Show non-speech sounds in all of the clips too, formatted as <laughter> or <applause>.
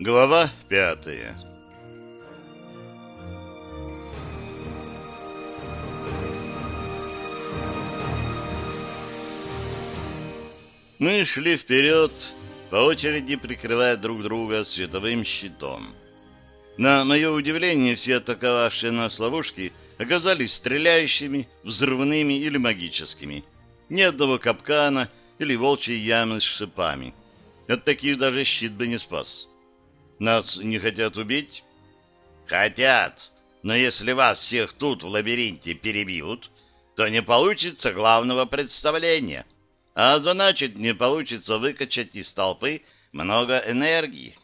Глава пятая Мы шли вперед, по очереди прикрывая друг друга световым щитом. На мое удивление, все атаковавшие нас ловушки оказались стреляющими, взрывными или магическими. Ни одного капкана или волчьей ямы с шипами. От таких даже щит бы не спас. Нас не хотят убить? Хотят. Но если вас всех тут в лабиринте перебьют, то не получится главного представления. А значит, не получится выкачать из толпы много энергии.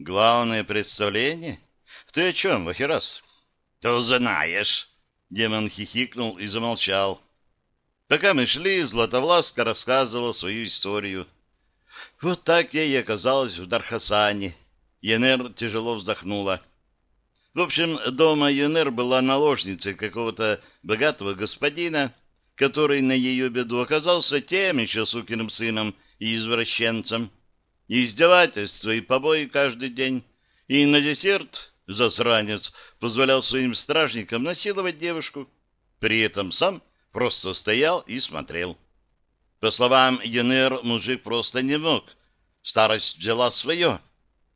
Главное представление? Ты о чем, Вахерас? Ты знаешь. Демон хихикнул и замолчал. Пока мы шли, Златовласка рассказывал свою историю. Вот так я и оказалась в Дархасане. Янер тяжело вздохнула. В общем, дома Янер была наложницей какого-то богатого господина, который на ее беду оказался тем еще сукиным сыном и извращенцем. Издевательства и побои каждый день. И на десерт засранец позволял своим стражникам насиловать девушку. При этом сам просто стоял и смотрел. По словам Янер, мужик просто не мог. Старость взяла свое.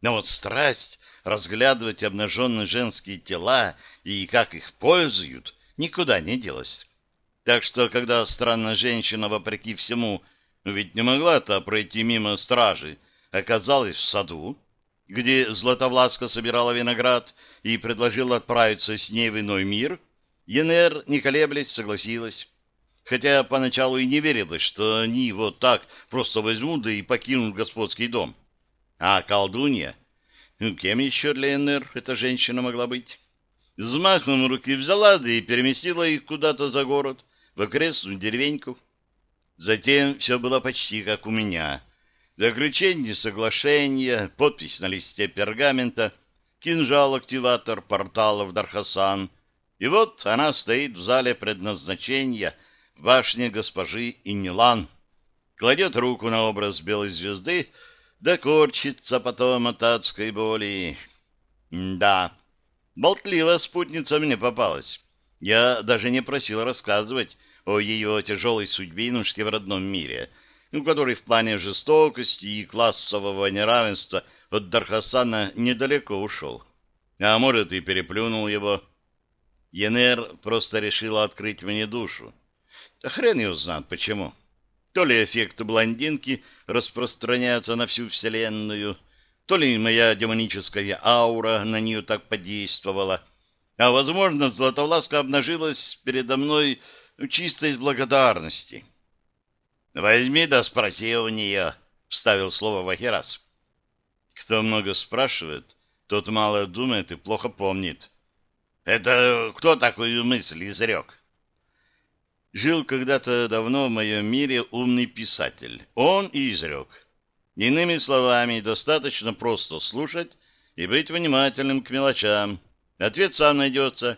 Но вот страсть разглядывать обнаженные женские тела и как их пользуют, никуда не делась. Так что, когда странная женщина, вопреки всему, ну ведь не могла-то пройти мимо стражи, оказалась в саду, где Златовласка собирала виноград и предложила отправиться с ней в иной мир, Енер, не колеблясь, согласилась. Хотя поначалу и не верилось, что они вот так просто возьмут да и покинут господский дом. А колдунья? Ну, кем еще для Енер эта женщина могла быть? Взмахом руки взяла, да и переместила их куда-то за город, в окрестную деревеньку. Затем все было почти как у меня. Заключение соглашения, подпись на листе пергамента, кинжал-активатор портала в Дархасан. И вот она стоит в зале предназначения в башне госпожи Инилан. Кладет руку на образ белой звезды, да корчится потом от адской боли. Да, болтливая спутница мне попалась. Я даже не просил рассказывать о ее тяжелой судьбинушке в родном мире, который в плане жестокости и классового неравенства от Дархасана недалеко ушел. А может, и переплюнул его. Енер просто решила открыть мне душу. Да хрен его знает почему. То ли эффект блондинки распространяется на всю Вселенную, то ли моя демоническая аура на нее так подействовала — а, возможно, Златовласка обнажилась передо мной чисто из благодарности. «Возьми да спроси у нее», — вставил слово Вахерас. «Кто много спрашивает, тот мало думает и плохо помнит». «Это кто такую мысль изрек?» Жил когда-то давно в моем мире умный писатель. Он и изрек. Иными словами, достаточно просто слушать и быть внимательным к мелочам, Ответ сам найдется.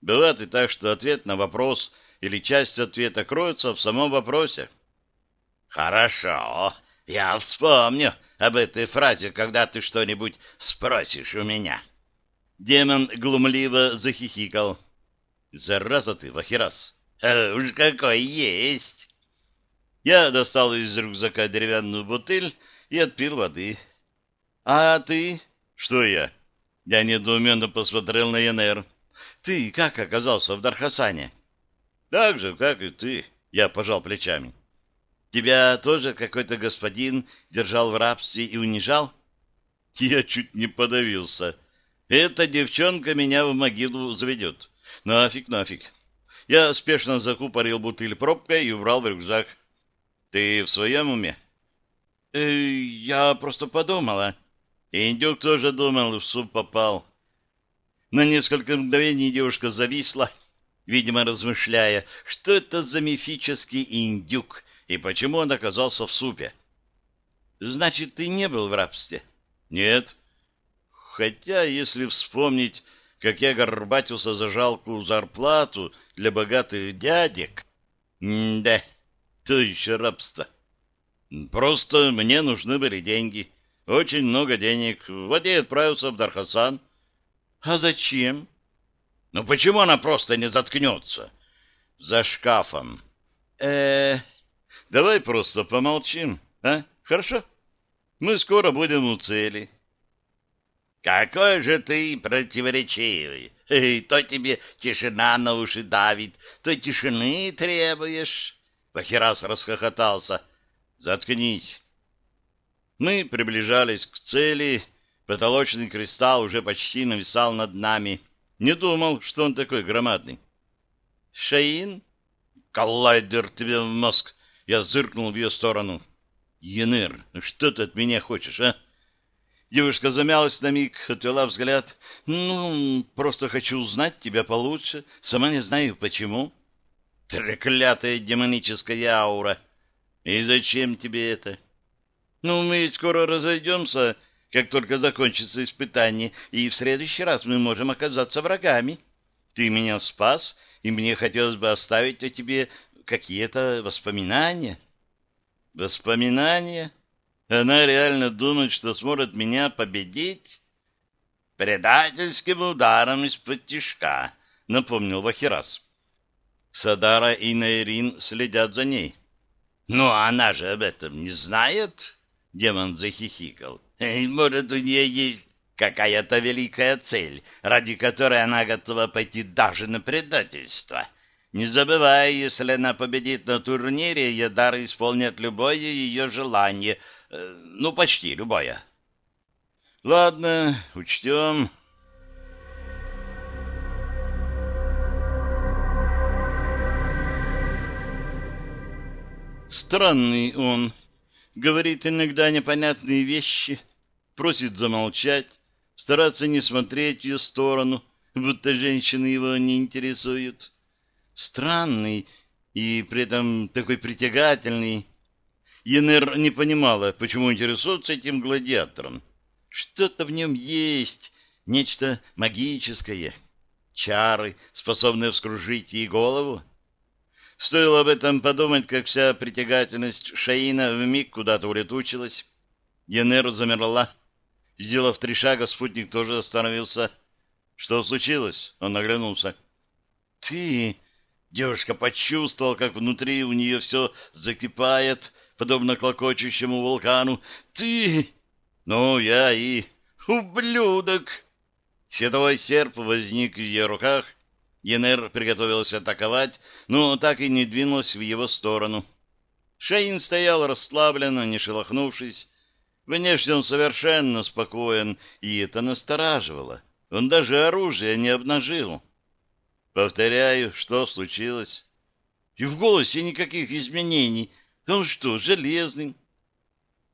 Бывает и так, что ответ на вопрос или часть ответа кроется в самом вопросе. «Хорошо, я вспомню об этой фразе, когда ты что-нибудь спросишь у меня». Демон глумливо захихикал. «Зараза ты, Вахирас! А уж какой есть!» Я достал из рюкзака деревянную бутыль и отпил воды. «А ты?» «Что я?» Я недоуменно посмотрел на янер. «Ты как оказался в Дархасане?» «Так же, как и ты», — я пожал плечами. «Тебя тоже какой-то господин держал в рабстве и унижал?» Я чуть не подавился. «Эта девчонка меня в могилу заведет. Нафиг, нафиг». Я спешно закупорил бутыль пробкой и убрал в рюкзак. «Ты в своем уме?» э, «Я просто подумала». Индюк тоже думал, в суп попал. На несколько мгновений девушка зависла, видимо, размышляя, что это за мифический индюк и почему он оказался в супе. «Значит, ты не был в рабстве?» «Нет». Хотя, если вспомнить, как я горбатился за жалкую зарплату для богатых дядек... да, то еще рабство. Просто мне нужны были деньги. очень много денег. Вот я отправился в Дархасан. А зачем? Ну почему она просто не заткнется? За шкафом. э давай просто помолчим, а? Хорошо? Мы скоро будем у цели. Какой же ты противоречивый. То тебе тишина на уши давит, то тишины требуешь. Вахирас расхохотался. Заткнись. Мы приближались к цели. Потолочный кристалл уже почти нависал над нами. Не думал, что он такой громадный. Шаин? Коллайдер тебе в мозг. Я зыркнул в ее сторону. Яныр, что ты от меня хочешь, а? Девушка замялась на миг, отвела взгляд. «Ну, просто хочу узнать тебя получше. Сама не знаю, почему». «Треклятая демоническая аура! И зачем тебе это?» «Ну, мы скоро разойдемся, как только закончится испытание, и в следующий раз мы можем оказаться врагами. Ты меня спас, и мне хотелось бы оставить о тебе какие-то воспоминания». «Воспоминания?» Она реально думает, что сможет меня победить? Предательским ударом из-под тишка, напомнил Вахирас. Садара и Найрин следят за ней. Но она же об этом не знает, демон захихикал. Может, у нее есть какая-то великая цель, ради которой она готова пойти даже на предательство. Не забывай, если она победит на турнире, Ядар исполнит любое ее желание — ну, почти любая. Ладно, учтем. Странный он. Говорит иногда непонятные вещи, просит замолчать, стараться не смотреть в ее сторону, будто женщины его не интересуют. Странный и при этом такой притягательный. Янер не понимала, почему интересуется этим гладиатором. Что-то в нем есть, нечто магическое. Чары, способные вскружить ей голову. Стоило об этом подумать, как вся притягательность Шаина вмиг куда-то улетучилась. Янер замерла. Сделав три шага, спутник тоже остановился. Что случилось? Он оглянулся. «Ты...» Девушка почувствовала, как внутри у нее все закипает, подобно клокочущему вулкану. «Ты...» «Ну, я и...» «Ублюдок!» Световой серп возник в ее руках. Янер приготовился атаковать, но так и не двинулся в его сторону. Шейн стоял расслабленно, не шелохнувшись. Внешне он совершенно спокоен, и это настораживало. Он даже оружие не обнажил. Повторяю, что случилось. И в голосе никаких изменений — он что, железный?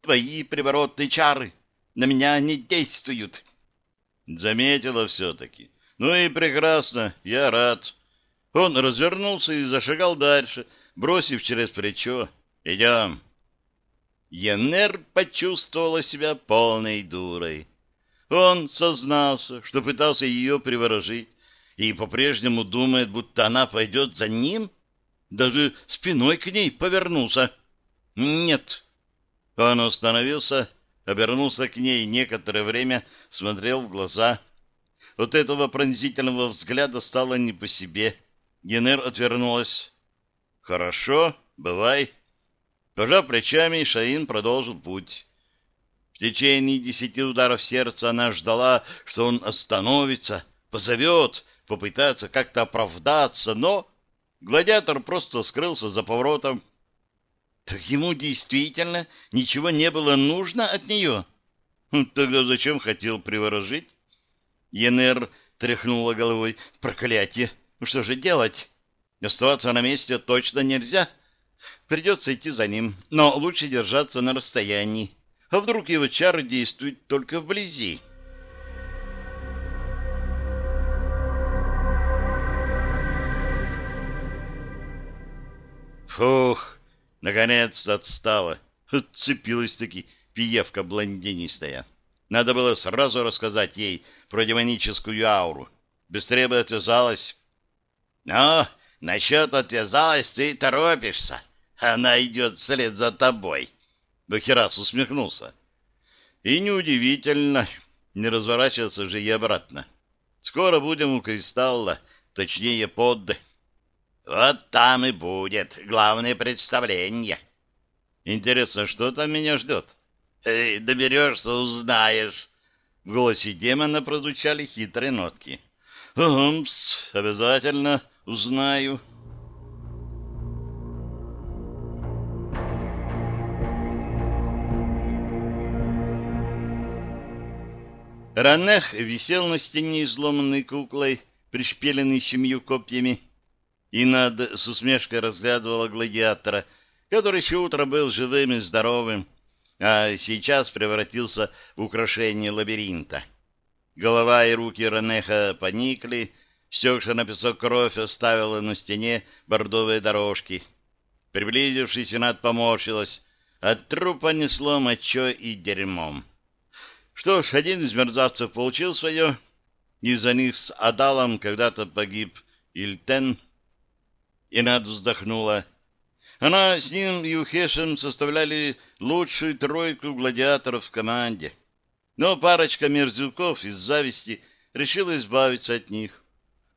Твои приворотные чары на меня не действуют. Заметила все-таки. Ну и прекрасно, я рад. Он развернулся и зашагал дальше, бросив через плечо. Идем. Янер почувствовала себя полной дурой. Он сознался, что пытался ее приворожить, и по-прежнему думает, будто она пойдет за ним. Даже спиной к ней повернулся. «Нет». Он остановился, обернулся к ней некоторое время, смотрел в глаза. От этого пронзительного взгляда стало не по себе. Генер отвернулась. «Хорошо, бывай». Пожав плечами, Шаин продолжил путь. В течение десяти ударов сердца она ждала, что он остановится, позовет, попытается как-то оправдаться, но гладиатор просто скрылся за поворотом. Так ему действительно ничего не было нужно от нее? Хм, тогда зачем хотел приворожить? Енер тряхнула головой. Проклятие! Ну что же делать? Оставаться на месте точно нельзя. Придется идти за ним, но лучше держаться на расстоянии. А вдруг его чары действуют только вблизи? Фух! Наконец отстала. Отцепилась-таки пиевка блондинистая. Надо было сразу рассказать ей про демоническую ауру. Быстрее бы отвязалась. Но насчет отвязалась ты торопишься. Она идет вслед за тобой. Бахерас усмехнулся. И неудивительно, не разворачиваться же и обратно. Скоро будем у кристалла, точнее под. Вот там и будет главное представление. Интересно, что там меня ждет? Эй, доберешься, узнаешь. В голосе демона прозвучали хитрые нотки. Умс, обязательно узнаю. Ранех висел на стене изломанной куклой, пришпиленной семью копьями, и над с усмешкой разглядывала гладиатора, который еще утро был живым и здоровым, а сейчас превратился в украшение лабиринта. Голова и руки Ранеха поникли, стекшая на песок кровь оставила на стене бордовые дорожки. Приблизившись, Инат поморщилась. От трупа несло мочой и дерьмом. Что ж, один из мерзавцев получил свое. Из-за них с Адалом когда-то погиб Ильтен. Инат вздохнула. Она с ним и Ухешем составляли лучшую тройку гладиаторов в команде. Но парочка мерзюков из зависти решила избавиться от них.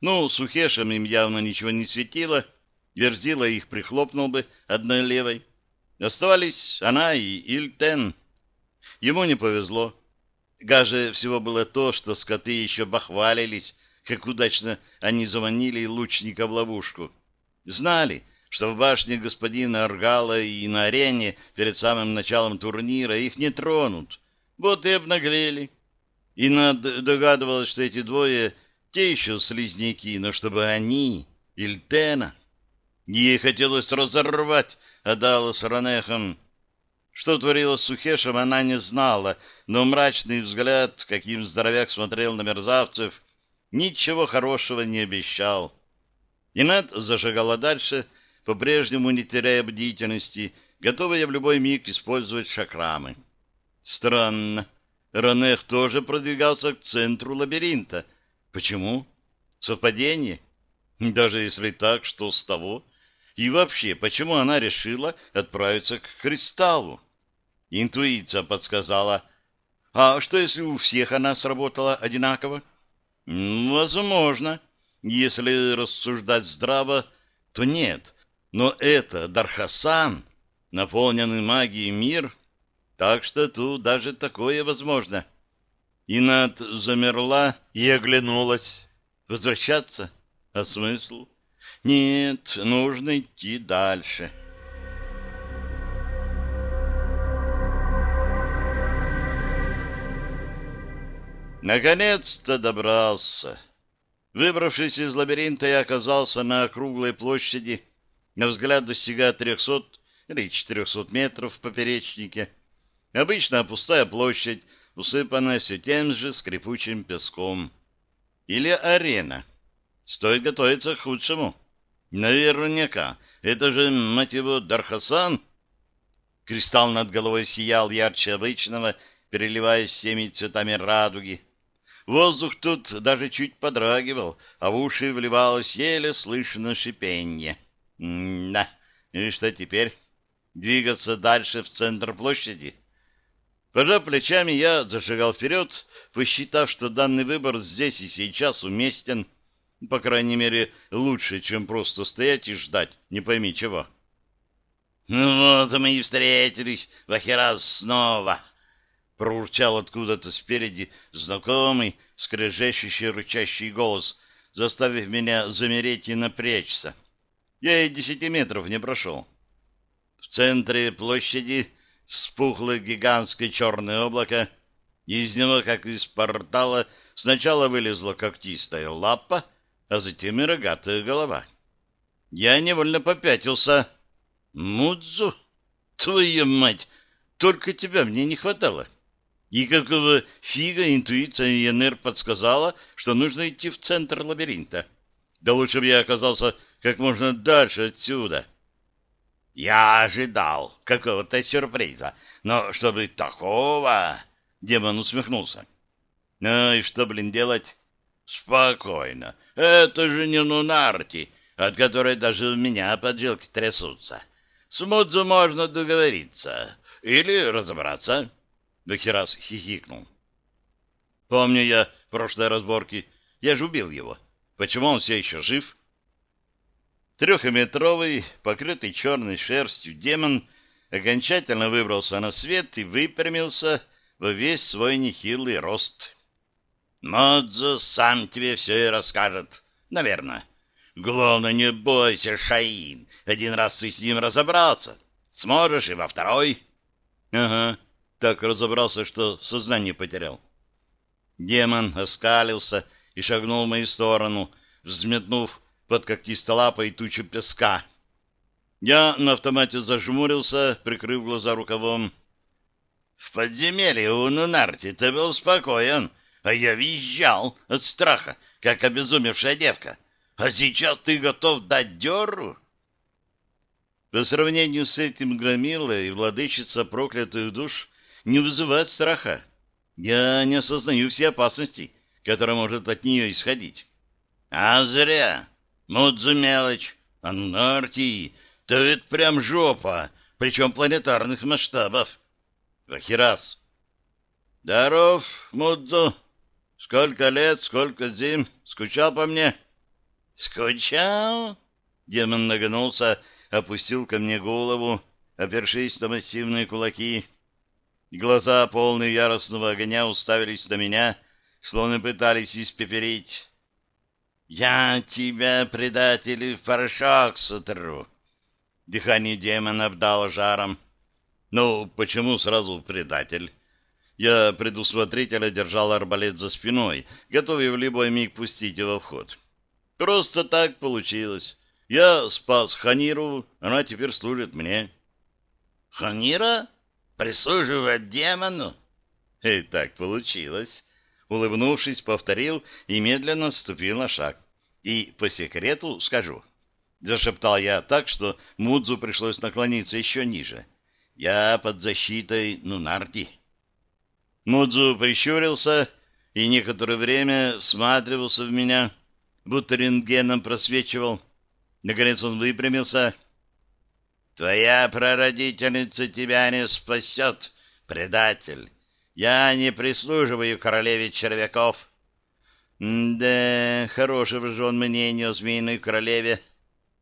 Ну, с Ухешем им явно ничего не светило. Верзила их прихлопнул бы одной левой. Оставались она и Ильтен. Ему не повезло. Гаже всего было то, что скоты еще бахвалились, как удачно они заманили лучника в ловушку. Знали, что в башне господина Аргала и на арене перед самым началом турнира их не тронут. Вот и обнаглели. И над догадывалась, что эти двое те еще слизняки, но чтобы они, Ильтена... Ей хотелось разорвать Адала с Ранехом, что творилось с Сухешем, она не знала, но мрачный взгляд, каким здоровяк смотрел на мерзавцев, ничего хорошего не обещал. Инет зажигала дальше, по-прежнему не теряя бдительности, готовая в любой миг использовать шакрамы. Странно. Ранех тоже продвигался к центру лабиринта. Почему? Совпадение? Даже если так, что с того? И вообще, почему она решила отправиться к кристаллу? Интуиция подсказала. А что, если у всех она сработала одинаково? Возможно. Если рассуждать здраво, то нет. Но это Дархасан, наполненный магией мир, так что тут даже такое возможно. Инат замерла и оглянулась. Возвращаться? А смысл? Нет, нужно идти дальше. Наконец-то добрался. Выбравшись из лабиринта, я оказался на округлой площади, на взгляд достигая 300 или 400 метров в поперечнике. Обычная пустая площадь, усыпанная все тем же скрипучим песком. Или арена. Стоит готовиться к худшему. Наверняка. Это же, мать его, Дархасан. Кристалл над головой сиял ярче обычного, переливаясь всеми цветами радуги. Воздух тут даже чуть подрагивал, а в уши вливалось еле слышно шипенье. да, и что теперь? Двигаться дальше в центр площади? Пожав плечами, я зашагал вперед, посчитав, что данный выбор здесь и сейчас уместен, по крайней мере, лучше, чем просто стоять и ждать, не пойми чего. «Ну вот мы и встретились, Вахирас, снова!» Проурчал откуда-то спереди знакомый, скрежещущий, рычащий голос, заставив меня замереть и напрячься. Я и десяти метров не прошел. В центре площади вспухло гигантское черное облако. Из него, как из портала, сначала вылезла когтистая лапа, а затем и рогатая голова. Я невольно попятился. «Мудзу, твою мать, только тебя мне не хватало!» И какого фига интуиция ИНР подсказала, что нужно идти в центр лабиринта? Да лучше бы я оказался как можно дальше отсюда. Я ожидал какого-то сюрприза, но чтобы такого... Демон усмехнулся. Ну и что, блин, делать? Спокойно. Это же не Нунарти, от которой даже у меня поджилки трясутся. С Мудзу можно договориться или разобраться. Бахирас хихикнул. Помню я прошлой разборки. Я же убил его. Почему он все еще жив? Трехметровый, покрытый черной шерстью демон окончательно выбрался на свет и выпрямился во весь свой нехилый рост. Модзо сам тебе все и расскажет. Наверное. Главное, не бойся, Шаин. Один раз ты с ним разобрался. Сможешь и во второй. Ага, так разобрался, что сознание потерял. Демон оскалился и шагнул в мою сторону, взметнув под когтисто-лапой тучу песка. Я на автомате зажмурился, прикрыв глаза рукавом. В подземелье у Нунарти ты был спокоен, а я визжал от страха, как обезумевшая девка. А сейчас ты готов дать дёру? По сравнению с этим громилой, владычица проклятых душ не вызывает страха. Я не осознаю все опасности, которые может от нее исходить. А зря. Мудзу мелочь. Анархии. Да это прям жопа, причем планетарных масштабов. Вахирас. Здоров, Мудзу. Сколько лет, сколько зим. Скучал по мне? Скучал? Демон нагнулся, опустил ко мне голову, опершись на массивные кулаки. Глаза, полные яростного огня, уставились на меня, словно пытались испеперить. «Я тебя, предатель, в порошок сотру!» Дыхание демона обдало жаром. «Ну, почему сразу предатель?» Я предусмотрительно держал арбалет за спиной, готовый в любой миг пустить его в ход. Просто так получилось. Я спас Ханиру, она теперь служит мне. «Ханира?» Прислуживать демону? И так получилось. Улыбнувшись, повторил и медленно ступил на шаг. И по секрету скажу. Зашептал я так, что Мудзу пришлось наклониться еще ниже. Я под защитой Нунарти. Мудзу прищурился и некоторое время всматривался в меня, будто рентгеном просвечивал. Наконец он выпрямился Твоя прародительница тебя не спасет, предатель. Я не прислуживаю королеве червяков. Да, хорошего же он мнения о змеиной королеве.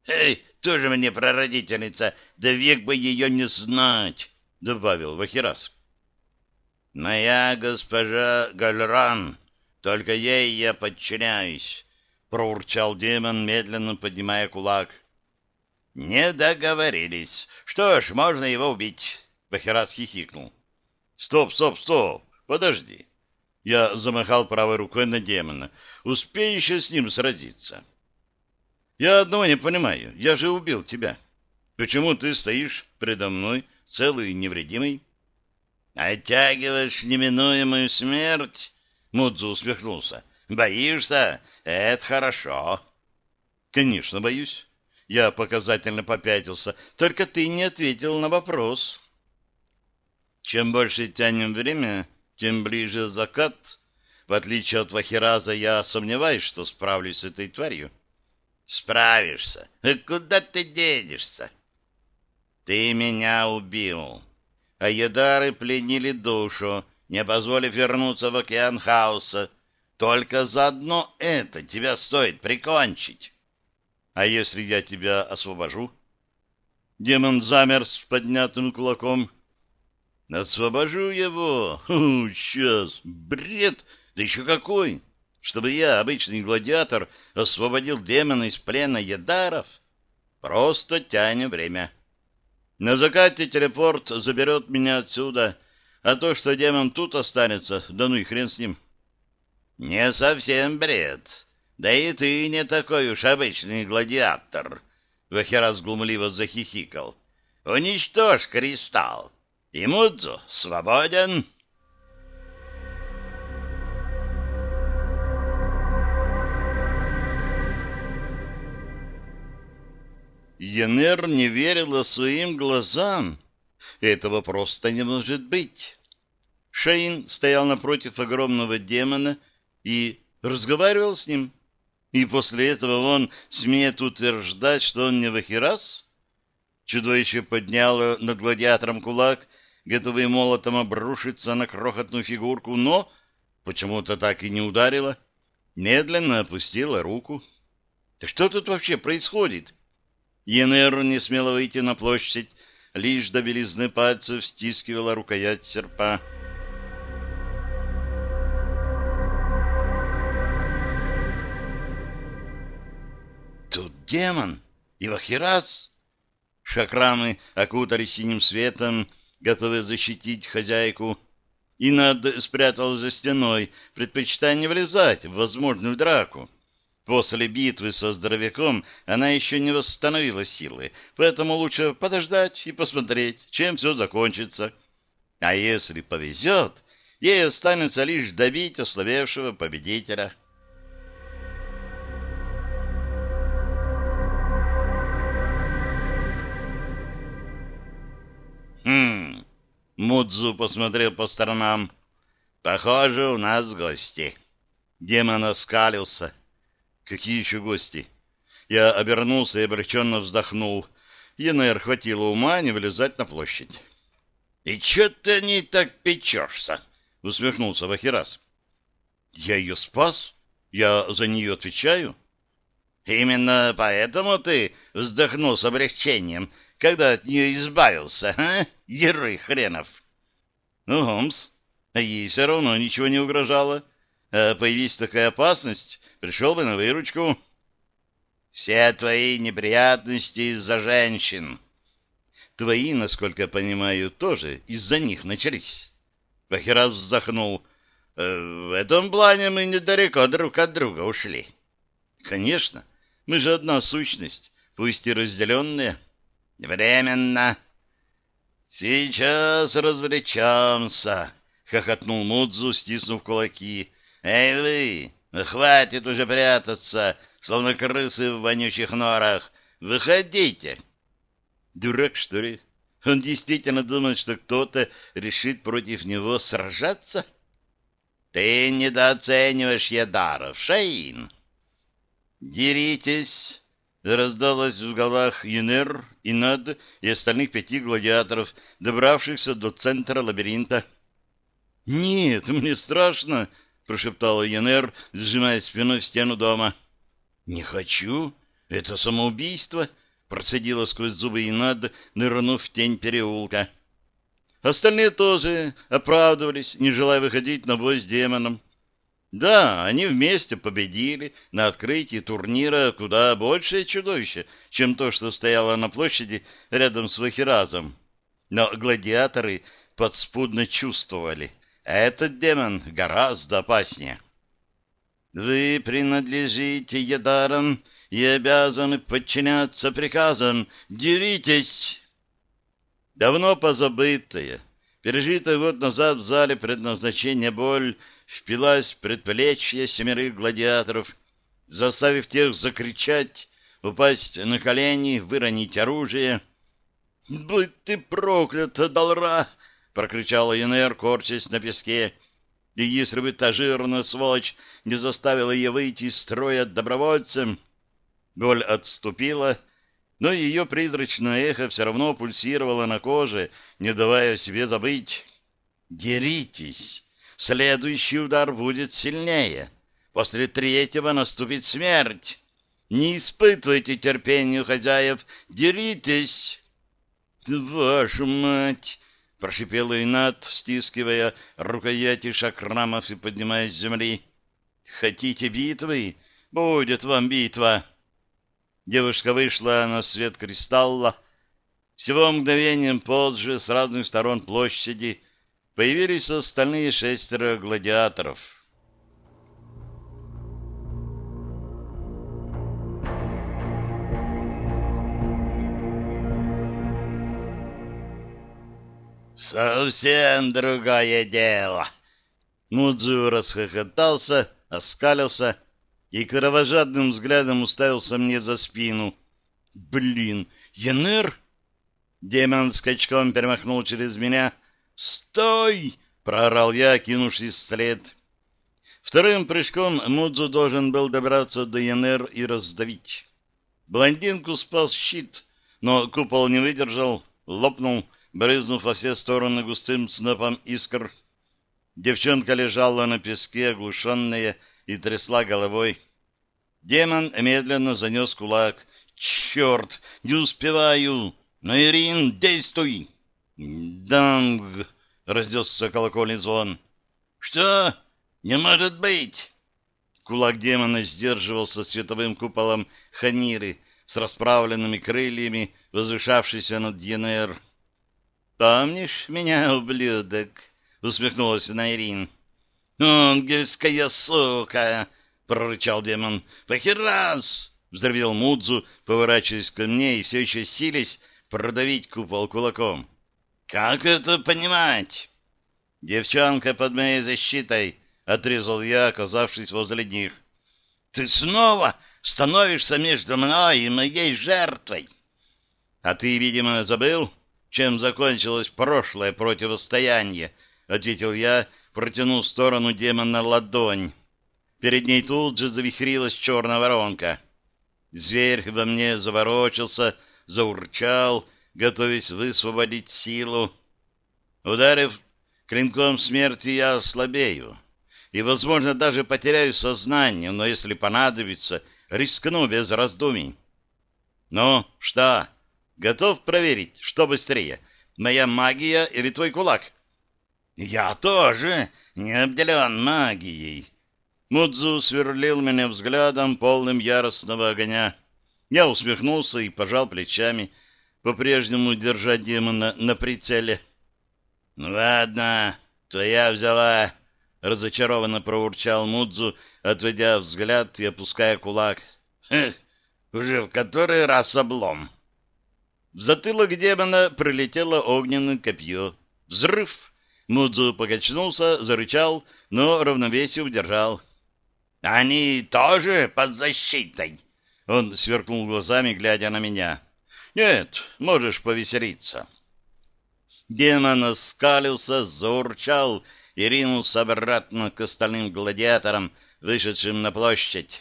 Эй, тоже мне прародительница, да век бы ее не знать, добавил Вахирас. Моя госпожа Гальран, только ей я подчиняюсь, проурчал демон, медленно поднимая кулак. «Не договорились. Что ж, можно его убить». Бахерас хихикнул. «Стоп, стоп, стоп! Подожди!» Я замахал правой рукой на демона. «Успей еще с ним сразиться». «Я одного не понимаю. Я же убил тебя. Почему ты стоишь предо мной целый и невредимый?» «Оттягиваешь неминуемую смерть?» Мудзу усмехнулся. «Боишься? Это хорошо». «Конечно, боюсь. Я показательно попятился. Только ты не ответил на вопрос. Чем больше тянем время, тем ближе закат. В отличие от Вахираза, я сомневаюсь, что справлюсь с этой тварью. Справишься. Куда ты денешься? Ты меня убил. А едары пленили душу, не позволив вернуться в океан хаоса. Только заодно это тебя стоит прикончить. А если я тебя освобожу? Демон замер с поднятым кулаком. Освобожу его? Ху, сейчас. Бред! Да еще какой! Чтобы я, обычный гладиатор, освободил демона из плена ядаров? Просто тянем время. На закате телепорт заберет меня отсюда, а то, что демон тут останется, да ну и хрен с ним. Не совсем бред. Да и ты не такой уж обычный гладиатор. Вахерас глумливо захихикал. Уничтожь кристалл. И Мудзу свободен. Янер не верила своим глазам. Этого просто не может быть. Шейн стоял напротив огромного демона и разговаривал с ним. И после этого он смеет утверждать, что он не Вахирас? Чудовище подняло над гладиатором кулак готовые молотом обрушиться на крохотную фигурку, но почему-то так и не ударила. Медленно опустила руку. Да что тут вообще происходит? Енер не смело выйти на площадь, лишь до белизны пальцев стискивала рукоять серпа. Демон и Вахирас. Шакрамы окутали синим светом, готовые защитить хозяйку. И над спрятал за стеной, предпочитая не влезать в возможную драку. После битвы со здоровяком она еще не восстановила силы, поэтому лучше подождать и посмотреть, чем все закончится. А если повезет, ей останется лишь добить ослабевшего победителя. «Хм...» — Мудзу посмотрел по сторонам. «Похоже, у нас гости». Демон оскалился. «Какие еще гости?» Я обернулся и облегченно вздохнул. Енер хватило ума не вылезать на площадь. «И че ты не так печешься?» — усмехнулся Вахирас. «Я ее спас? Я за нее отвечаю?» «Именно поэтому ты вздохнул с облегчением, когда от нее избавился, а? Еры хренов. Ну, Гомс, ей все равно ничего не угрожало. А появись такая опасность, пришел бы на выручку. Все твои неприятности из-за женщин. Твои, насколько я понимаю, тоже из-за них начались. Бахирас вздохнул. «Э, в этом плане мы недалеко друг от друга ушли. Конечно, мы же одна сущность, пусть и разделенная. Временно. Сейчас развлечемся, хохотнул Мудзу, стиснув кулаки. Эй вы, хватит уже прятаться, словно крысы в вонючих норах. Выходите. Дурак, что ли? Он действительно думает, что кто-то решит против него сражаться? Ты недооцениваешь Ядаров, Шаин. Деритесь, раздалось в головах Юнер, Инад и остальных пяти гладиаторов, добравшихся до центра лабиринта. «Нет, мне страшно!» — прошептала Юнер, сжимая спиной в стену дома. «Не хочу. Это самоубийство!» — процедила сквозь зубы Инад, нырнув в тень переулка. Остальные тоже оправдывались, не желая выходить на бой с демоном. Да, они вместе победили на открытии турнира куда большее чудовище, чем то, что стояло на площади рядом с Вахиразом. Но гладиаторы подспудно чувствовали, этот демон гораздо опаснее. Вы принадлежите Ядарам и обязаны подчиняться приказам. Деритесь! Давно позабытая, пережитая год назад в зале предназначения боль впилась в предплечье семерых гладиаторов, заставив тех закричать, упасть на колени, выронить оружие. «Будь ты проклята, Долра!» — прокричала Янер, корчась на песке. И если бы та жирная сволочь не заставила ее выйти из строя добровольцем, боль отступила, но ее призрачное эхо все равно пульсировало на коже, не давая себе забыть. «Деритесь!» Следующий удар будет сильнее. После третьего наступит смерть. Не испытывайте терпению хозяев, деритесь. Вашу мать! Прошипел Инат, стискивая рукояти шакрамов и поднимаясь с земли. Хотите битвы? Будет вам битва. Девушка вышла на свет кристалла. Всего мгновением позже с разных сторон площади появились остальные шестеро гладиаторов. «Совсем другое дело!» Мудзу расхохотался, оскалился и кровожадным взглядом уставился мне за спину. «Блин, Янер?» Демон скачком перемахнул через меня «Стой!» — проорал я, кинувшись вслед. Вторым прыжком Мудзу должен был добраться до янер и раздавить. Блондинку спас щит, но купол не выдержал, лопнул, брызнув во все стороны густым снопом искр. Девчонка лежала на песке, оглушенная, и трясла головой. Демон медленно занес кулак. «Черт! Не успеваю! Но, Ирин, действуй!» «Данг!» — раздесся колокольный звон. «Что? Не может быть!» Кулак демона сдерживался световым куполом ханиры с расправленными крыльями, возвышавшийся над ДНР. «Помнишь меня, ублюдок?» — усмехнулась Найрин. «Ангельская сука!» — прорычал демон. «Похерас!» — взревел Мудзу, поворачиваясь ко мне и все еще сились продавить купол кулаком. «Как это понимать?» «Девчонка под моей защитой!» — отрезал я, оказавшись возле них. «Ты снова становишься между мной и моей жертвой!» «А ты, видимо, забыл, чем закончилось прошлое противостояние?» — ответил я, протянул в сторону демона ладонь. Перед ней тут же завихрилась черная воронка. Зверь во мне заворочился, заурчал, готовясь высвободить силу. Ударив клинком смерти, я ослабею. И, возможно, даже потеряю сознание, но если понадобится, рискну без раздумий. Ну, что, готов проверить, что быстрее, моя магия или твой кулак? Я тоже не обделен магией. Мудзу сверлил меня взглядом, полным яростного огня. Я усмехнулся и пожал плечами, — по-прежнему держа демона на прицеле. «Ну ладно, твоя взяла», — разочарованно проурчал Мудзу, отведя взгляд и опуская кулак. «Хех, уже в который раз облом». В затылок демона прилетело огненное копье. Взрыв! Мудзу покачнулся, зарычал, но равновесие удержал. «Они тоже под защитой!» Он сверкнул глазами, глядя на меня. Нет, можешь повеселиться. Демон оскалился, заурчал и ринулся обратно к остальным гладиаторам, вышедшим на площадь.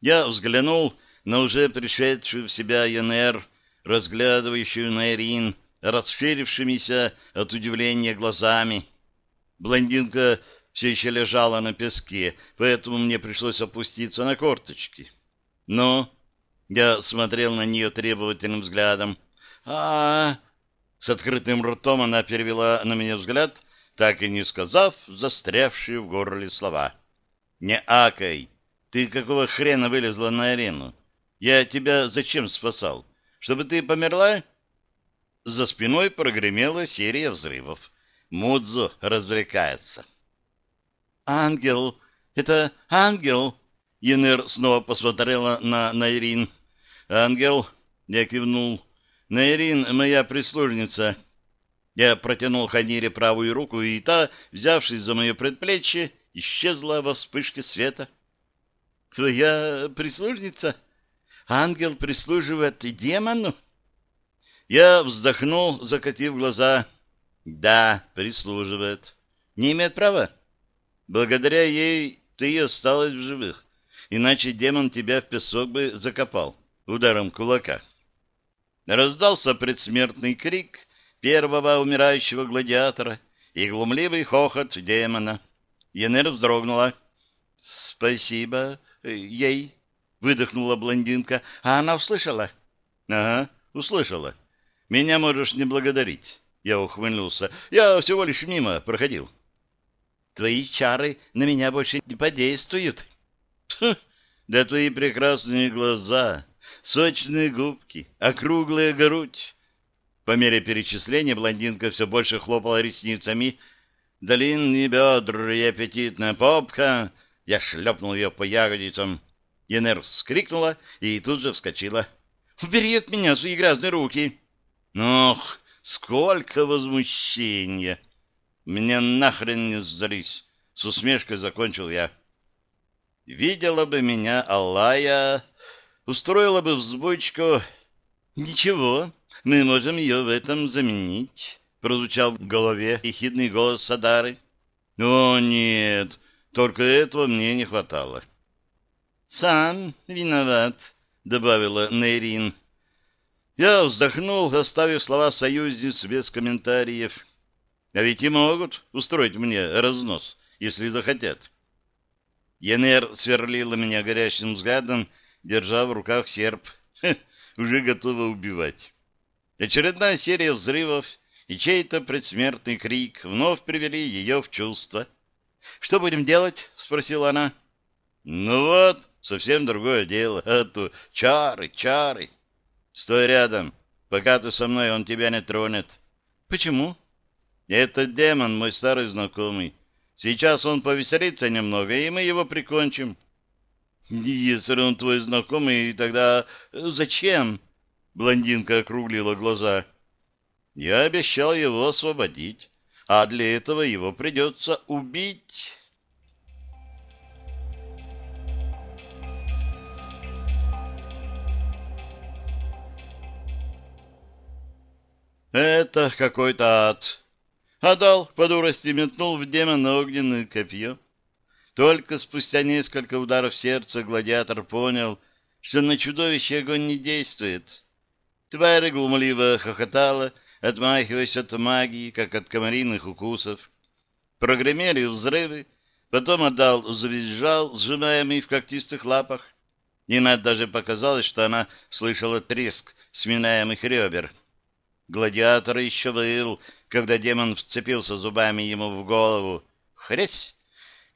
Я взглянул на уже пришедшую в себя ЮНР, разглядывающую Найрин, расширившимися от удивления глазами. Блондинка все еще лежала на песке, поэтому мне пришлось опуститься на корточки. «Ну, я смотрел на нее требовательным взглядом. а, С открытым ртом она перевела на меня взгляд, так и не сказав застрявшие в горле слова. «Не акай! Ты какого хрена вылезла на арену? Я тебя зачем спасал? Чтобы ты померла?» За спиной прогремела серия взрывов. Мудзо развлекается. «Ангел! Это ангел!» Янер снова посмотрела на Найрин. «Ангел?» — я кивнул. «Найрин — моя прислужница». Я протянул Ханире правую руку, и та, взявшись за мое предплечье, исчезла во вспышке света. «Твоя прислужница? Ангел прислуживает демону?» Я вздохнул, закатив глаза. «Да, прислуживает. Не имеет права. Благодаря ей ты и осталась в живых, иначе демон тебя в песок бы закопал ударом кулака. Раздался предсмертный крик первого умирающего гладиатора и глумливый хохот демона. Янер вздрогнула. «Спасибо ей», — выдохнула блондинка. «А она услышала?» «Ага, услышала. Меня можешь не благодарить». Я ухмыльнулся. «Я всего лишь мимо проходил». «Твои чары на меня больше не подействуют». «Да твои прекрасные глаза!» Сочные губки, округлая грудь. По мере перечисления блондинка все больше хлопала ресницами. Длинные бедра и аппетитная попка. Я шлепнул ее по ягодицам. Енер вскрикнула и тут же вскочила. «Убери от меня свои грязные руки!» «Ох, сколько возмущения!» «Мне нахрен не сдались!» С усмешкой закончил я. «Видела бы меня Аллая, устроила бы взбучку. Ничего, мы можем ее в этом заменить, прозвучал в голове ехидный голос Садары. О, нет, только этого мне не хватало. Сам виноват, добавила Нейрин. Я вздохнул, оставив слова союзниц без комментариев. А ведь и могут устроить мне разнос, если захотят. Янер сверлила меня горящим взглядом, держа в руках серп. Уже готова убивать. Очередная серия взрывов и чей-то предсмертный крик вновь привели ее в чувство. «Что будем делать?» — спросила она. «Ну вот, совсем другое дело. А то чары, чары. Стой рядом. Пока ты со мной, он тебя не тронет». «Почему?» «Это демон, мой старый знакомый. Сейчас он повеселится немного, и мы его прикончим». «Если он твой знакомый, тогда зачем?» Блондинка округлила глаза. «Я обещал его освободить, а для этого его придется убить». Это какой-то ад. Адал по дурости метнул в демона огненное копье. Только спустя несколько ударов сердца гладиатор понял, что на чудовище огонь не действует. Тварь глумливо хохотала, отмахиваясь от магии, как от комариных укусов. Прогремели взрывы, потом отдал завизжал, сжимаемый в когтистых лапах. Нина даже показалось, что она слышала треск сминаемых ребер. Гладиатор еще выл, когда демон вцепился зубами ему в голову. Хресь!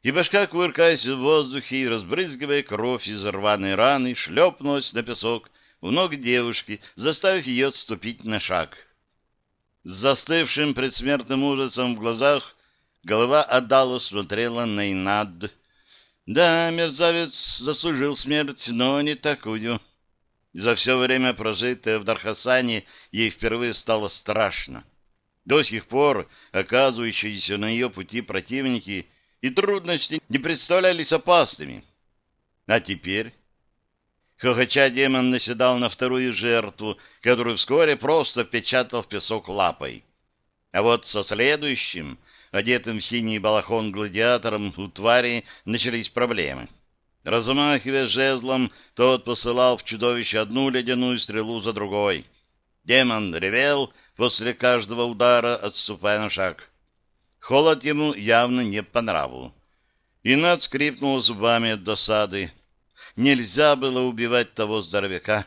И башка, кувыркаясь в воздухе и разбрызгивая кровь из рваной раны, шлепнулась на песок у ног девушки, заставив ее отступить на шаг. С застывшим предсмертным ужасом в глазах голова отдала смотрела на Инад. Да, мерзавец заслужил смерть, но не такую. За все время, прожитое в Дархасане, ей впервые стало страшно. До сих пор оказывающиеся на ее пути противники и трудности не представлялись опасными. А теперь... Хохоча демон наседал на вторую жертву, которую вскоре просто впечатал в песок лапой. А вот со следующим, одетым в синий балахон гладиатором, у твари начались проблемы. Размахивая жезлом, тот посылал в чудовище одну ледяную стрелу за другой. Демон ревел после каждого удара, отступая на шаг. Холод ему явно не по нраву. Инат скрипнул зубами от досады. Нельзя было убивать того здоровяка.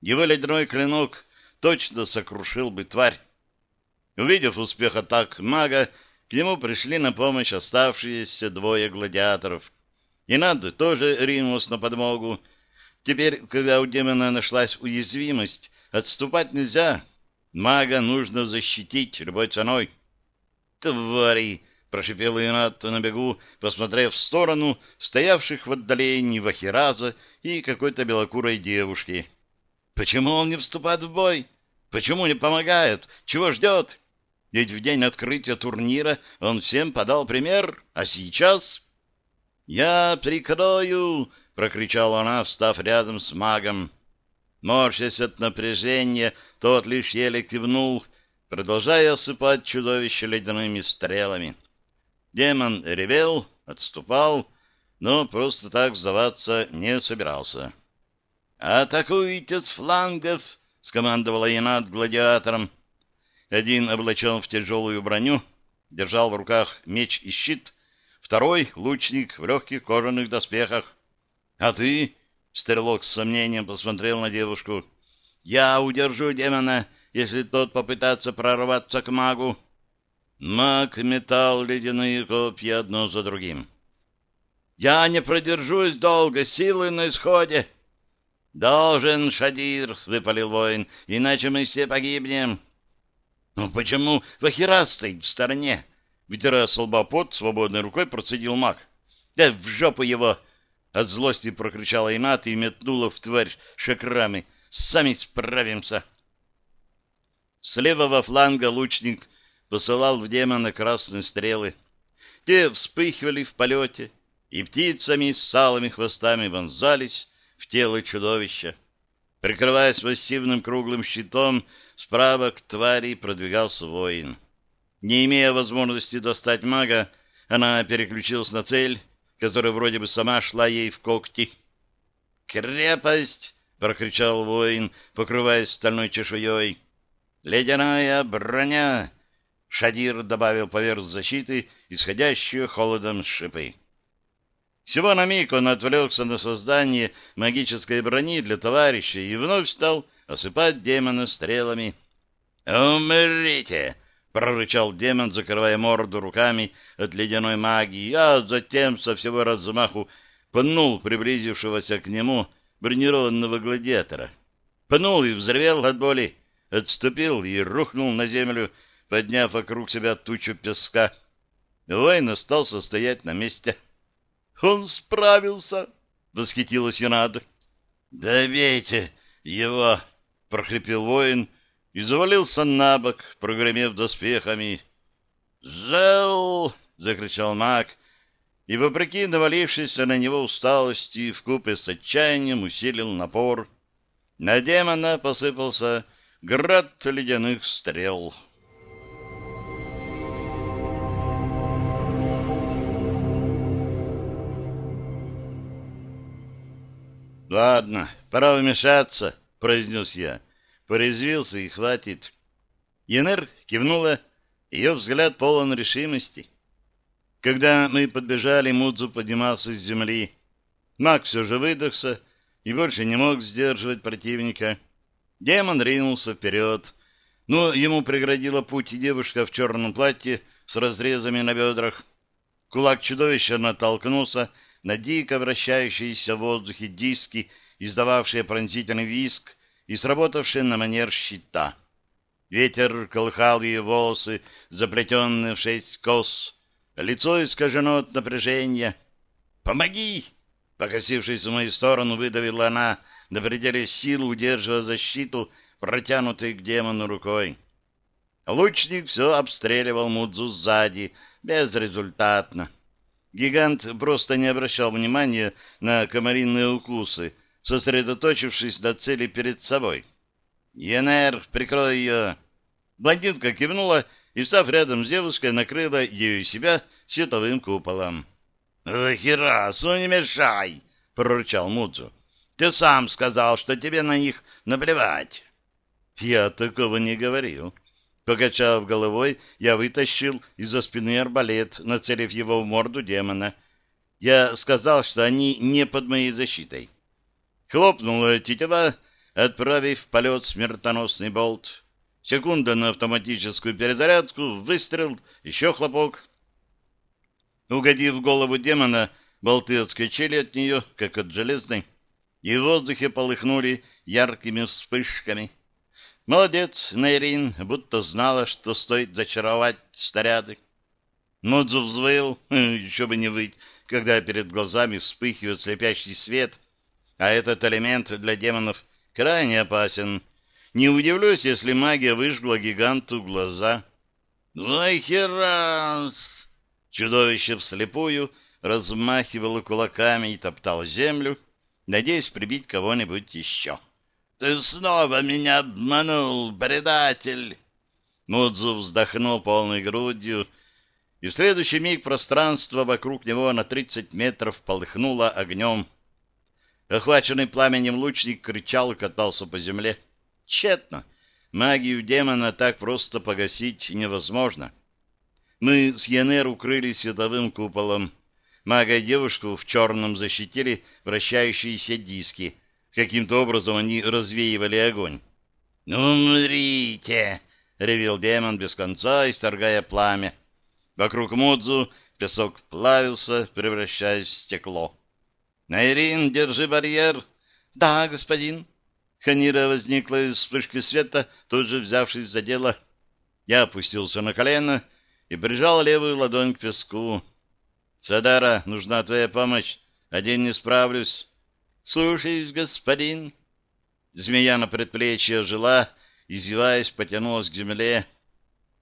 Его ледяной клинок точно сокрушил бы тварь. Увидев успех атак мага, к нему пришли на помощь оставшиеся двое гладиаторов — и надо тоже ринулась на подмогу. Теперь, когда у демона нашлась уязвимость, отступать нельзя. Мага нужно защитить любой ценой. «Твари!» — прошипел Инат на бегу, посмотрев в сторону стоявших в отдалении Вахираза и какой-то белокурой девушки. «Почему он не вступает в бой? Почему не помогает? Чего ждет? Ведь в день открытия турнира он всем подал пример, а сейчас...» «Я прикрою!» — прокричала она, встав рядом с магом. Морщась от напряжения, тот лишь еле кивнул, продолжая осыпать чудовище ледяными стрелами. Демон ревел, отступал, но просто так сдаваться не собирался. «Атакуйте с флангов!» — скомандовала Янат гладиатором. Один облачен в тяжелую броню, держал в руках меч и щит — Второй — лучник в легких кожаных доспехах. — А ты? — стрелок с сомнением посмотрел на девушку. — Я удержу демона, если тот попытается прорваться к магу. Маг метал ледяные копья одно за другим. — Я не продержусь долго, силы на исходе. — Должен, Шадир, — выпалил воин, — иначе мы все погибнем. — Ну почему Вахира стоит в стороне? — Вытирая с свободной рукой процедил маг. «Да в жопу его!» От злости прокричала Инат и метнула в тварь шакрами. «Сами справимся!» С левого фланга лучник посылал в демона красные стрелы. Те вспыхивали в полете, и птицами с салыми хвостами вонзались в тело чудовища. Прикрываясь массивным круглым щитом, справа к твари продвигался воин. Не имея возможности достать мага, она переключилась на цель, которая вроде бы сама шла ей в когти. «Крепость!» — прокричал воин, покрываясь стальной чешуей. «Ледяная броня!» Шадир добавил поверх защиты исходящую холодом шипы. Всего на миг он отвлекся на создание магической брони для товарища и вновь стал осыпать демона стрелами. «Умрите!» — прорычал демон, закрывая морду руками от ледяной магии, а затем со всего размаху пнул приблизившегося к нему бронированного гладиатора. Пнул и взревел от боли, отступил и рухнул на землю, подняв вокруг себя тучу песка. Воин остался стоять на месте. «Он справился!» — восхитилась Янада. «Добейте его!» — прохрипел воин и завалился на бок, прогремев доспехами. «Зел!» — закричал маг, и, вопреки навалившейся на него усталости, вкупе с отчаянием усилил напор. На демона посыпался град ледяных стрел. «Ладно, пора вмешаться», — произнес я. Порезвился и хватит. Янер кивнула, ее взгляд полон решимости. Когда мы подбежали, Мудзу поднимался с земли. Маг все же выдохся и больше не мог сдерживать противника. Демон ринулся вперед, но ему преградила путь девушка в черном платье с разрезами на бедрах. Кулак чудовища натолкнулся на дико вращающиеся в воздухе диски, издававшие пронзительный виск и сработавшие на манер щита. Ветер колыхал ее волосы, заплетенные в шесть кос. Лицо искажено от напряжения. «Помоги!» Покосившись в мою сторону, выдавила она, на пределе сил удерживая защиту, протянутой к демону рукой. Лучник все обстреливал Мудзу сзади, безрезультатно. Гигант просто не обращал внимания на комаринные укусы, сосредоточившись на цели перед собой. «Енер, прикрой ее!» Блондинка кивнула и, став рядом с девушкой, накрыла и себя световым куполом. «Херасу, не мешай!» — прорычал Мудзу. «Ты сам сказал, что тебе на них наплевать». «Я такого не говорил». Покачав головой, я вытащил из-за спины арбалет, нацелив его в морду демона. Я сказал, что они не под моей защитой. Хлопнула тетива, отправив в полет смертоносный болт. Секунда на автоматическую перезарядку, выстрел, еще хлопок. Угодив в голову демона, болты отскочили от нее, как от железной, и в воздухе полыхнули яркими вспышками. Молодец, Нейрин, будто знала, что стоит зачаровать снаряды. Модзу взвыл, <laughs> еще бы не выть, когда перед глазами вспыхивает слепящий свет, а этот элемент для демонов крайне опасен. Не удивлюсь, если магия выжгла гиганту глаза. «Ой, херас!» Чудовище вслепую размахивало кулаками и топтало землю, надеясь прибить кого-нибудь еще. Ты снова меня обманул, предатель!» Мудзу вздохнул полной грудью, и в следующий миг пространство вокруг него на тридцать метров полыхнуло огнем. Охваченный пламенем лучник кричал и катался по земле. Тщетно. Магию демона так просто погасить невозможно. Мы с Янер укрыли световым куполом. Мага и девушку в черном защитили вращающиеся диски — Каким-то образом они развеивали огонь. «Умрите!» — ревел демон без конца, исторгая пламя. Вокруг Мудзу песок плавился, превращаясь в стекло. «Найрин, держи барьер!» «Да, господин!» Ханира возникла из вспышки света, тут же взявшись за дело. Я опустился на колено и прижал левую ладонь к песку. «Садара, нужна твоя помощь. Один не справлюсь». «Слушаюсь, господин». Змея на предплечье жила, извиваясь, потянулась к земле.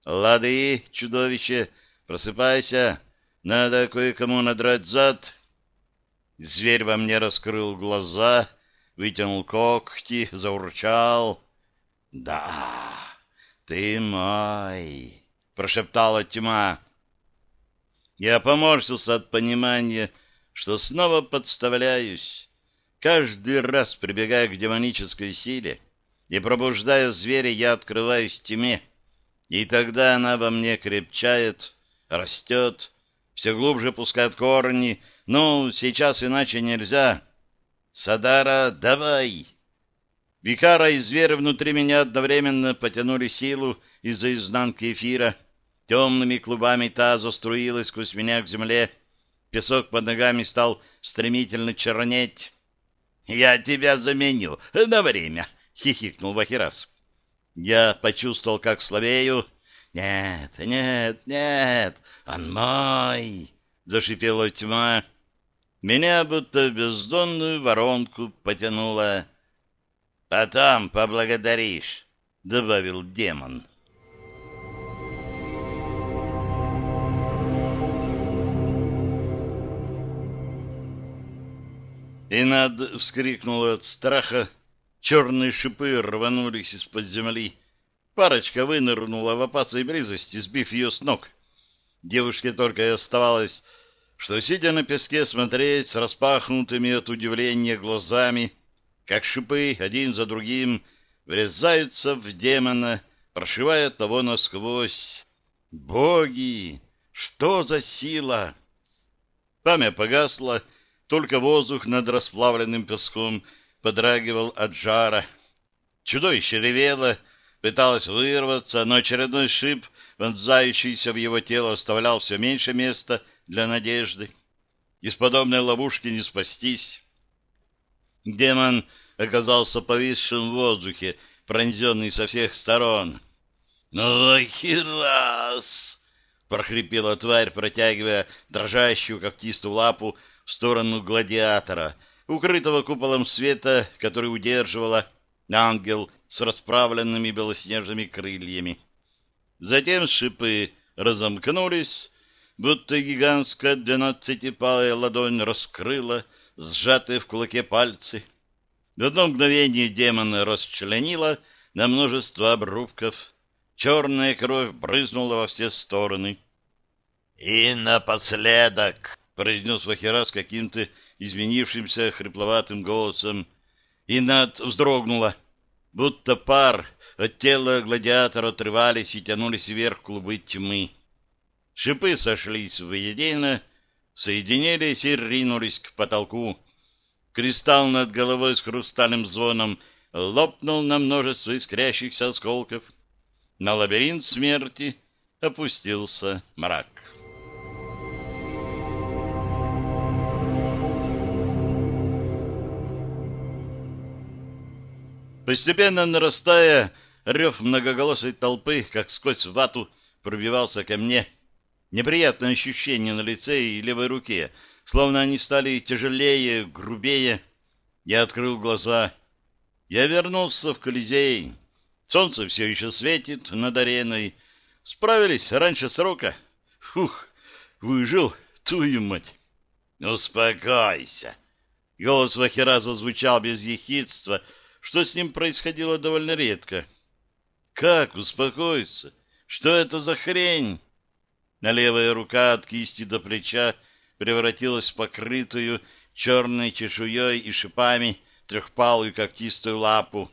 «Лады, чудовище, просыпайся, надо кое-кому надрать зад». Зверь во мне раскрыл глаза, вытянул когти, заурчал. «Да, ты мой!» — прошептала тьма. Я поморщился от понимания, что снова подставляюсь. Каждый раз, прибегая к демонической силе и пробуждая зверя, я открываюсь тьме, и тогда она во мне крепчает, растет, все глубже пускает корни. Ну, сейчас иначе нельзя. Садара, давай! Викара и зверь внутри меня одновременно потянули силу из-за изнанки эфира. Темными клубами та заструилась сквозь меня к земле. Песок под ногами стал стремительно чернеть. «Я тебя заменю на время!» — хихикнул Вахирас. Я почувствовал, как слабею. «Нет, нет, нет, он мой!» — зашипела тьма. Меня будто в бездонную воронку потянуло. «Потом поблагодаришь», — добавил демон. Инад вскрикнула от страха. Черные шипы рванулись из-под земли. Парочка вынырнула в опасной близости, сбив ее с ног. Девушке только и оставалось, что, сидя на песке, смотреть с распахнутыми от удивления глазами, как шипы один за другим врезаются в демона, прошивая того насквозь. Боги! Что за сила! Память погасла, только воздух над расплавленным песком подрагивал от жара. Чудовище ревело, пыталось вырваться, но очередной шип, вонзающийся в его тело, оставлял все меньше места для надежды. Из подобной ловушки не спастись. Демон оказался повисшим в воздухе, пронзенный со всех сторон. «Ну, херас!» — прохрипела тварь, протягивая дрожащую когтистую лапу в сторону гладиатора, укрытого куполом света, который удерживала ангел с расправленными белоснежными крыльями. Затем шипы разомкнулись, будто гигантская двенадцатипалая ладонь раскрыла сжатые в кулаке пальцы. В одно мгновение демона расчленила на множество обрубков. Черная кровь брызнула во все стороны. «И напоследок!» Произнес Вахера с каким-то изменившимся хрипловатым голосом. И над вздрогнула, будто пар от тела гладиатора отрывались и тянулись вверх клубы тьмы. Шипы сошлись воедино, соединились и ринулись к потолку. Кристалл над головой с хрустальным звоном лопнул на множество искрящихся осколков. На лабиринт смерти опустился мрак. Постепенно нарастая, рев многоголосой толпы, как сквозь вату, пробивался ко мне. Неприятное ощущение на лице и левой руке, словно они стали тяжелее, грубее. Я открыл глаза. Я вернулся в Колизей. Солнце все еще светит над ареной. Справились раньше срока. Фух, выжил, твою мать. Успокойся. Голос Вахера зазвучал без ехидства, что с ним происходило довольно редко. Как успокоиться? Что это за хрень? На левая рука от кисти до плеча превратилась в покрытую черной чешуей и шипами трехпалую когтистую лапу.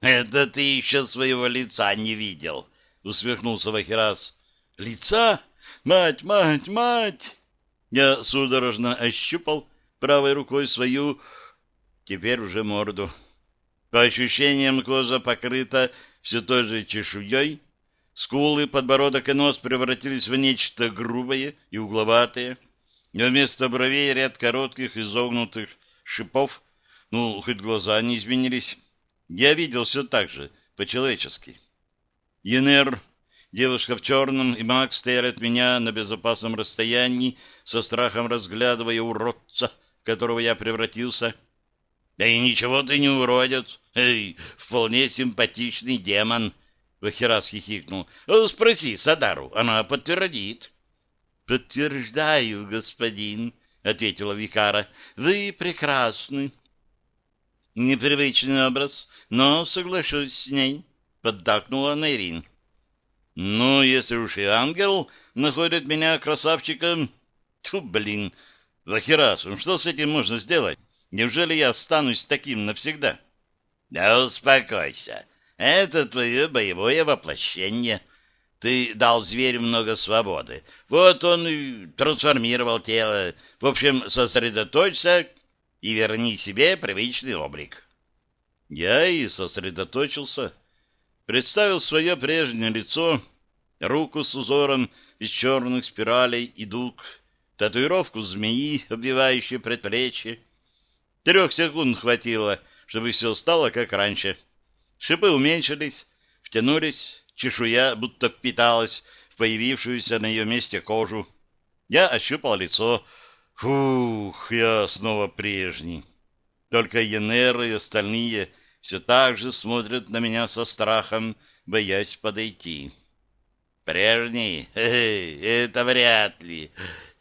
«Это ты еще своего лица не видел!» — усмехнулся Вахирас. «Лица? Мать, мать, мать!» Я судорожно ощупал правой рукой свою, теперь уже морду. По ощущениям, кожа покрыта все той же чешуей, скулы, подбородок и нос превратились в нечто грубое и угловатое, но вместо бровей ряд коротких изогнутых шипов, ну, хоть глаза не изменились. Я видел все так же, по-человечески. Енер, девушка в черном, и Макс стояли от меня на безопасном расстоянии, со страхом разглядывая уродца, которого я превратился, — да и ничего ты не уродец. Эй, вполне симпатичный демон. Вахерас хихикнул. Спроси Садару, она подтвердит. Подтверждаю, господин, ответила Викара. Вы прекрасны. Непривычный образ, но соглашусь с ней, поддакнула Нейрин. Ну, если уж и ангел находит меня красавчиком... Тьфу, блин, Вахерас, что с этим можно сделать? Неужели я останусь таким навсегда? Да успокойся. Это твое боевое воплощение. Ты дал зверю много свободы. Вот он и трансформировал тело. В общем, сосредоточься и верни себе привычный облик. Я и сосредоточился. Представил свое прежнее лицо, руку с узором из черных спиралей и дуг, татуировку змеи, обвивающей предплечье. Трех секунд хватило, чтобы все стало как раньше. Шипы уменьшились, втянулись, чешуя будто впиталась в появившуюся на ее месте кожу. Я ощупал лицо. Фух, я снова прежний. Только Енер и остальные все так же смотрят на меня со страхом, боясь подойти. Прежний? <laughs> Это вряд ли.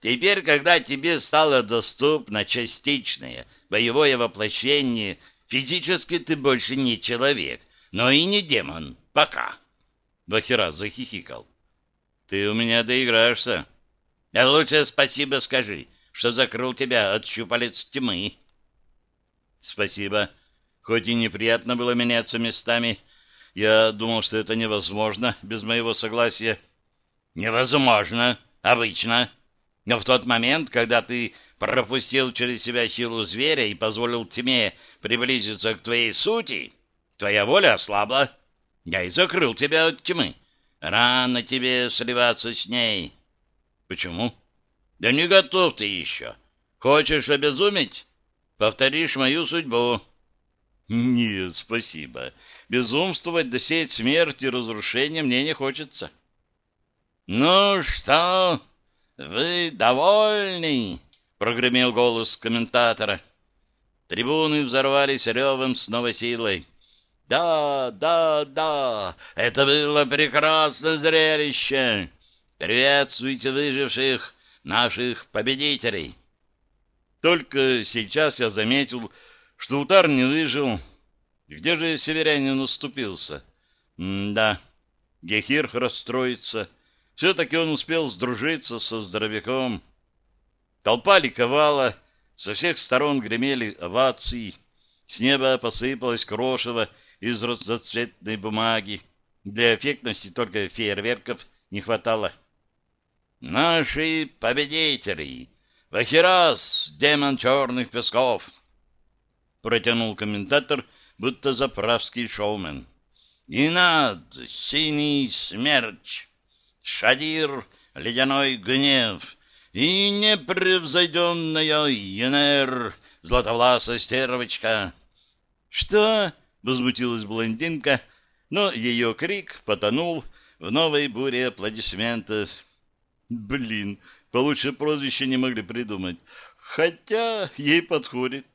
Теперь, когда тебе стало доступно частичное боевое воплощение, физически ты больше не человек, но и не демон. Пока. Бахира захихикал. Ты у меня доиграешься. А лучше спасибо скажи, что закрыл тебя от щупалец тьмы. Спасибо. Хоть и неприятно было меняться местами, я думал, что это невозможно без моего согласия. Невозможно, обычно. Но в тот момент, когда ты пропустил через себя силу зверя и позволил тьме приблизиться к твоей сути, твоя воля ослабла. Я и закрыл тебя от тьмы. Рано тебе сливаться с ней. Почему? Да не готов ты еще. Хочешь обезуметь? Повторишь мою судьбу. Нет, спасибо. Безумствовать, досеять смерть и разрушение мне не хочется. Ну что, вы довольны? Прогремел голос комментатора. Трибуны взорвались ревом с новой силой. Да, да, да, это было прекрасное зрелище. Приветствуйте выживших, наших победителей. Только сейчас я заметил, что Утар не выжил. Где же северянин уступился? Да, Гехир расстроится. Все-таки он успел сдружиться со здоровяком. Толпа ликовала, со всех сторон гремели овации. С неба посыпалось крошево из разноцветной бумаги. Для эффектности только фейерверков не хватало. «Наши победители! Вахирас, демон черных песков!» Протянул комментатор, будто заправский шоумен. «Инад, синий смерч, Шадир, ледяной гнев, и непревзойденная Енер, златовласая стервочка». «Что?» — возмутилась блондинка, но ее крик потонул в новой буре аплодисментов. «Блин, получше прозвище не могли придумать. Хотя ей подходит.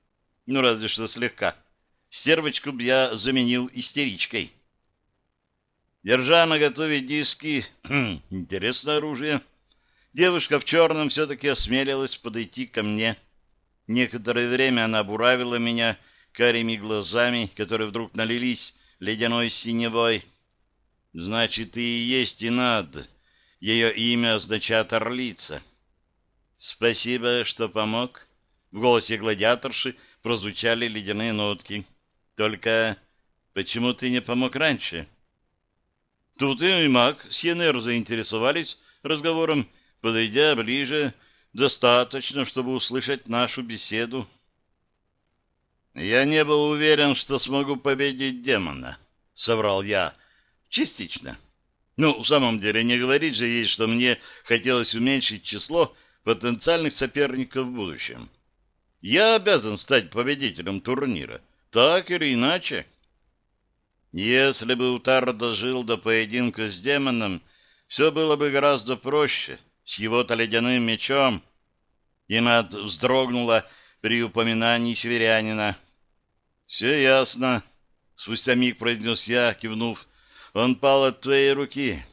Ну, разве что слегка. Стервочку б я заменил истеричкой». Держа на готове диски, <clears throat> интересное оружие, девушка в черном все-таки осмелилась подойти ко мне. Некоторое время она буравила меня карими глазами, которые вдруг налились ледяной синевой. Значит, и есть и надо. Ее имя означает «орлица». «Спасибо, что помог». В голосе гладиаторши прозвучали ледяные нотки. «Только почему ты не помог раньше?» Тут и маг с Енер заинтересовались разговором, подойдя ближе, достаточно, чтобы услышать нашу беседу. «Я не был уверен, что смогу победить демона», — соврал я. «Частично. Ну, в самом деле, не говорить же ей, что мне хотелось уменьшить число потенциальных соперников в будущем. Я обязан стать победителем турнира, так или иначе». Если бы Утар дожил до поединка с демоном, все было бы гораздо проще, с его-то ледяным мечом. Инат вздрогнула при упоминании северянина. «Все ясно», — спустя миг произнес я, кивнув. «Он пал от твоей руки».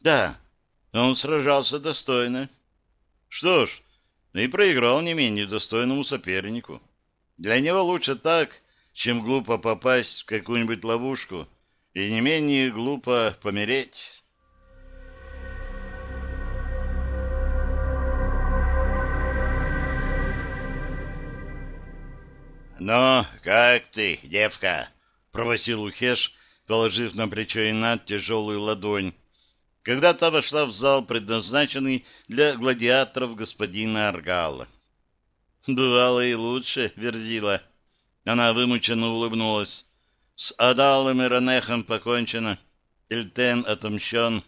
«Да, он сражался достойно». «Что ж, и проиграл не менее достойному сопернику. Для него лучше так, чем глупо попасть в какую-нибудь ловушку и не менее глупо помереть. «Ну, как ты, девка?» — провосил Ухеш, положив на плечо Инат тяжелую ладонь, когда та вошла в зал, предназначенный для гладиаторов господина Аргала. «Бывало и лучше, Верзила». Она вымученно улыбнулась. «С Адалом и Ранехом покончено. Эльтен отомщен».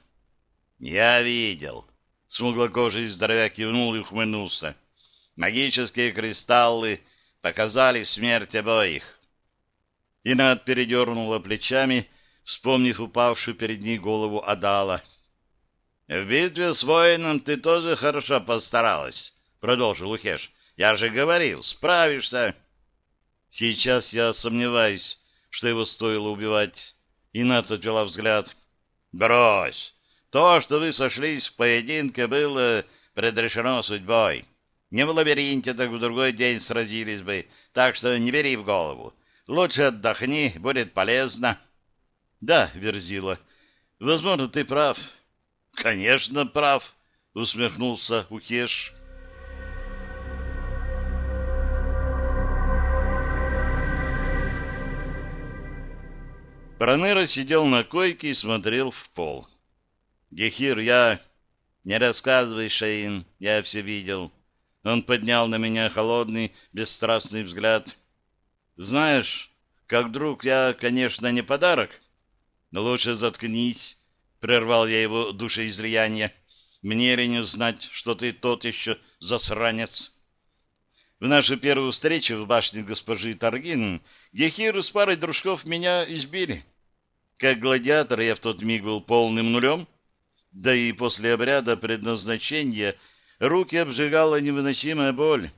«Я видел». Смуглокожий здоровяк кивнул и ухмыльнулся. «Магические кристаллы показали смерть обоих». Инат передернула плечами, вспомнив упавшую перед ней голову Адала. «В битве с воином ты тоже хорошо постаралась», — продолжил Ухеш. «Я же говорил, справишься». Сейчас я сомневаюсь, что его стоило убивать. Инат отвела взгляд. «Брось! То, что вы сошлись в поединке, было предрешено судьбой. Не в лабиринте, так в другой день сразились бы, так что не бери в голову. Лучше отдохни, будет полезно. Да, Верзила, возможно, ты прав. Конечно, прав, усмехнулся Ухеш. Проныра сидел на койке и смотрел в пол. «Гехир, я...» «Не рассказывай, Шаин, я все видел». Он поднял на меня холодный, бесстрастный взгляд. «Знаешь, как друг я, конечно, не подарок, но лучше заткнись», — прервал я его душеизлияние. «Мне ли не знать, что ты тот еще засранец?» В нашу первую встречу в башне госпожи Таргин Гехир с парой дружков меня избили. Как гладиатор я в тот миг был полным нулем, да и после обряда предназначения руки обжигала невыносимая боль,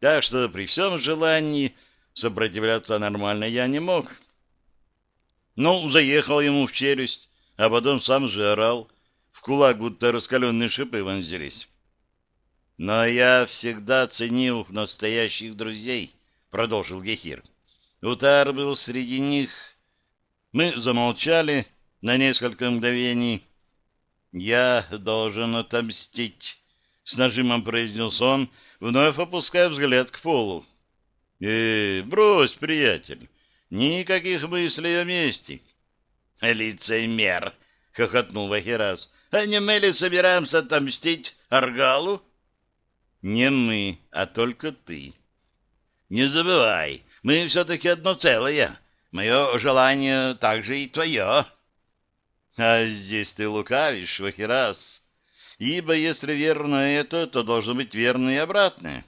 так что при всем желании сопротивляться нормально я не мог. Ну, заехал ему в челюсть, а потом сам же орал. В кулак будто раскаленные шипы вонзились. «Но я всегда ценил настоящих друзей», — продолжил Гехир. «Утар был среди них». Мы замолчали на несколько мгновений, «Я должен отомстить», — с нажимом произнес он, вновь опуская взгляд к полу. «Э, брось, приятель, никаких мыслей о мести». «Лицемер!» — хохотнул Вахирас. «А не мы ли собираемся отомстить Аргалу?» «Не мы, а только ты». «Не забывай, мы все-таки одно целое. Мое желание также и твое». А здесь ты лукавишь, Вахирас. Ибо если верно это, то должно быть верно и обратное.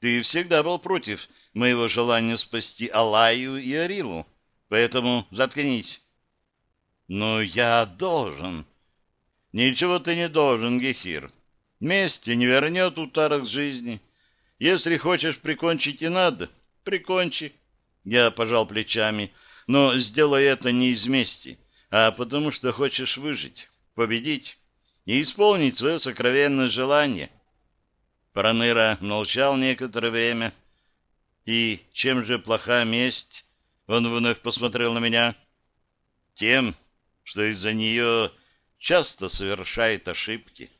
Ты всегда был против моего желания спасти Алаю и Арилу, поэтому заткнись. Но я должен. Ничего ты не должен, Гехир. Мести не вернет утарок жизни. Если хочешь прикончить и надо, прикончи. Я пожал плечами, но сделай это не из мести а потому что хочешь выжить, победить и исполнить свое сокровенное желание. Проныра молчал некоторое время. И чем же плоха месть? Он вновь посмотрел на меня. Тем, что из-за нее часто совершает ошибки.